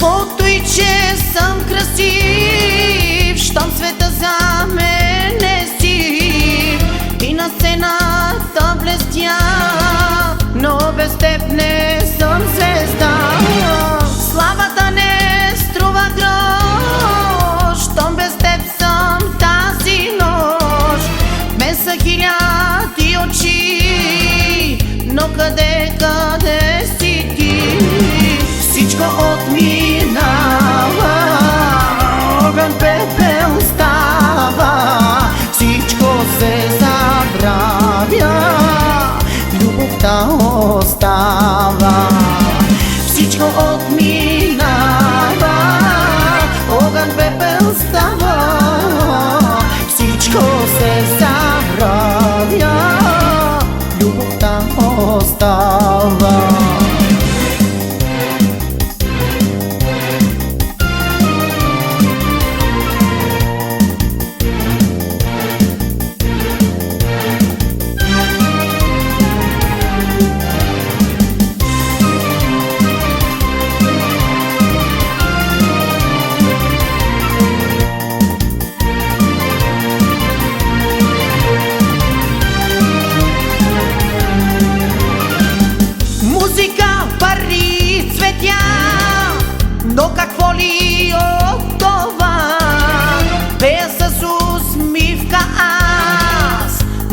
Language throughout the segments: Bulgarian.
Каквото и че съм красив, щом света за мене си и на сената блестя, но без теб не съм звезда. Славата не струва грош, щом без теб съм тази нощ. Мен са хиляди очи, но къде, къде си ти? Всичко от ми отминава, огън пепел става, всичко се забравя, любовта остава. Всичко отминава,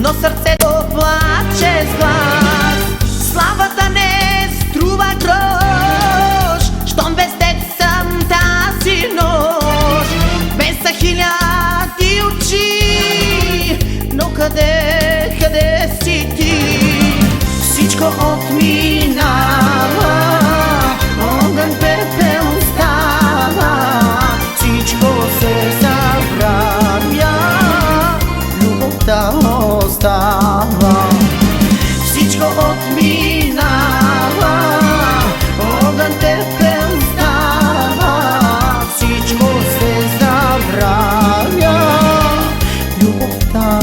Но сърцето плаче с глас Славата не струва грош. Щом без теб съм тази нощ. Без са хиляди очи. Но къде, къде си ти? Всичко отминава, отминава, огън пепел става, всичко се забравя, любовта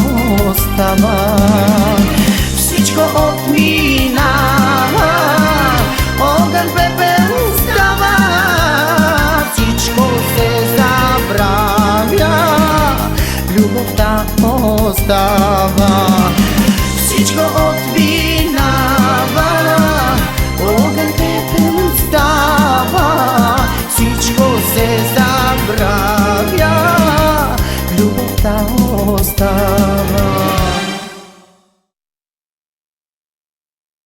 остава. Всичко отминава, огън пепел става, всичко се забравя, любовта остава. Всичко essa rosta